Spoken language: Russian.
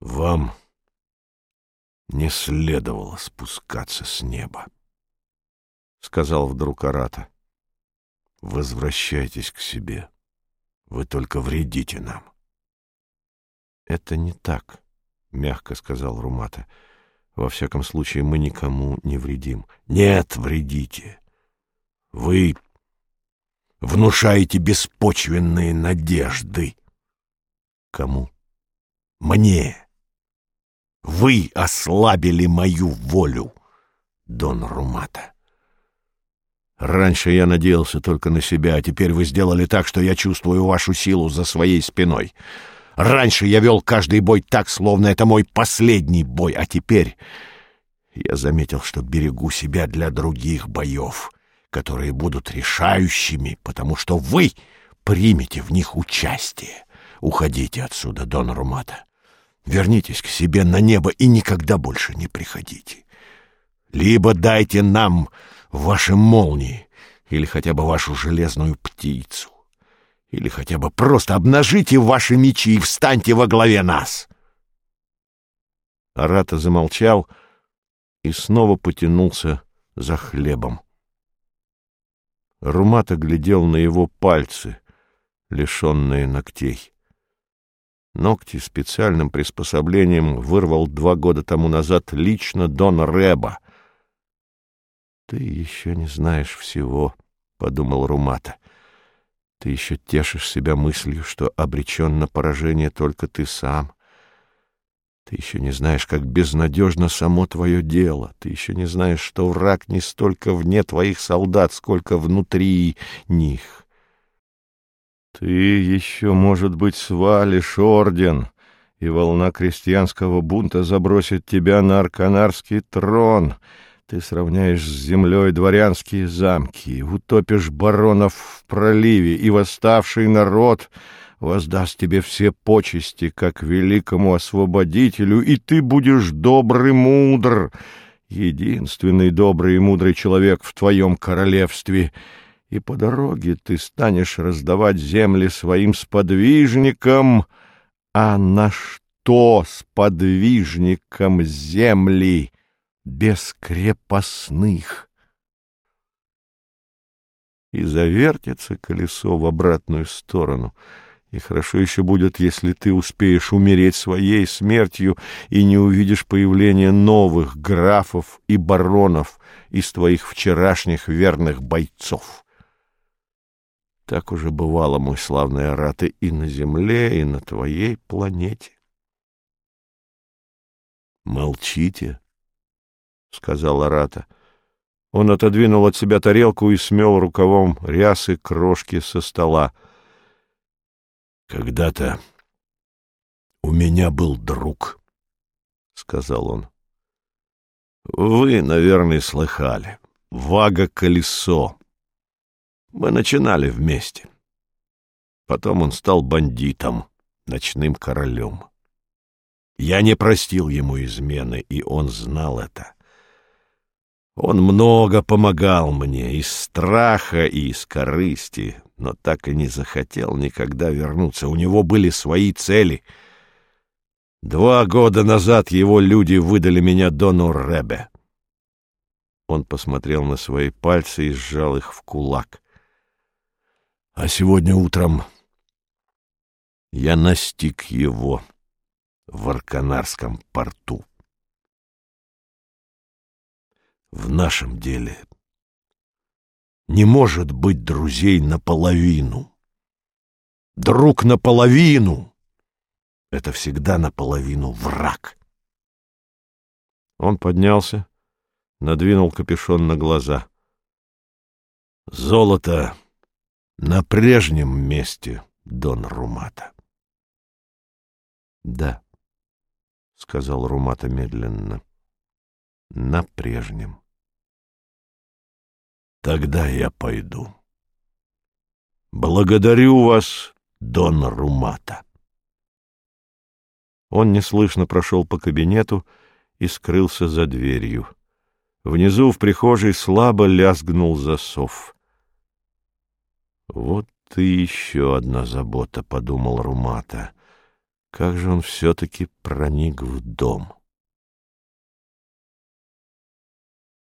Вам не следовало спускаться с неба, — сказал вдруг Арата. Возвращайтесь к себе. Вы только вредите нам. Это не так, — мягко сказал Румата. Во всяком случае, мы никому не вредим. Нет, вредите. Вы внушаете беспочвенные надежды. Кому? Мне. Вы ослабили мою волю, Дон Румата. Раньше я надеялся только на себя, а теперь вы сделали так, что я чувствую вашу силу за своей спиной. Раньше я вел каждый бой так, словно это мой последний бой, а теперь я заметил, что берегу себя для других боев, которые будут решающими, потому что вы примете в них участие. Уходите отсюда, Дон Румата. Вернитесь к себе на небо и никогда больше не приходите. Либо дайте нам ваши молнии или хотя бы вашу железную птицу. Или хотя бы просто обнажите ваши мечи и встаньте во главе нас. Арата замолчал и снова потянулся за хлебом. Румата глядел на его пальцы, лишенные ногтей. Ногти специальным приспособлением вырвал два года тому назад лично Дон Реба. «Ты еще не знаешь всего», — подумал Румата. «Ты еще тешишь себя мыслью, что обречен на поражение только ты сам. Ты еще не знаешь, как безнадежно само твое дело. Ты еще не знаешь, что враг не столько вне твоих солдат, сколько внутри них». Ты еще, может быть, свалишь орден, и волна крестьянского бунта забросит тебя на арканарский трон. Ты сравняешь с землей дворянские замки, утопишь баронов в проливе, и восставший народ воздаст тебе все почести, как великому освободителю, и ты будешь добрый мудр, единственный добрый и мудрый человек в твоем королевстве — и по дороге ты станешь раздавать земли своим сподвижникам, а на что сподвижникам земли без крепостных? И завертится колесо в обратную сторону — и хорошо еще будет, если ты успеешь умереть своей смертью и не увидишь появления новых графов и баронов из твоих вчерашних верных бойцов. Так уже бывало, мой славный Араты, и на земле, и на твоей планете. «Молчите», — сказал Арата. Он отодвинул от себя тарелку и смел рукавом рясы крошки со стола. «Когда-то у меня был друг», — сказал он. «Вы, наверное, слыхали. Вага-колесо». Мы начинали вместе. Потом он стал бандитом, ночным королем. Я не простил ему измены, и он знал это. Он много помогал мне из страха и из корысти, но так и не захотел никогда вернуться. У него были свои цели. Два года назад его люди выдали меня Дону Ребе. Он посмотрел на свои пальцы и сжал их в кулак. А сегодня утром я настиг его в Арканарском порту. В нашем деле не может быть друзей наполовину. Друг наполовину — это всегда наполовину враг. Он поднялся, надвинул капюшон на глаза. Золото на прежнем месте, Дон Румата. — Да, — сказал Румата медленно, — на прежнем. — Тогда я пойду. Благодарю вас, Дон Румата. Он неслышно прошел по кабинету и скрылся за дверью. Внизу в прихожей слабо лязгнул засов. Вот и еще одна забота, — подумал Румата. Как же он все-таки проник в дом?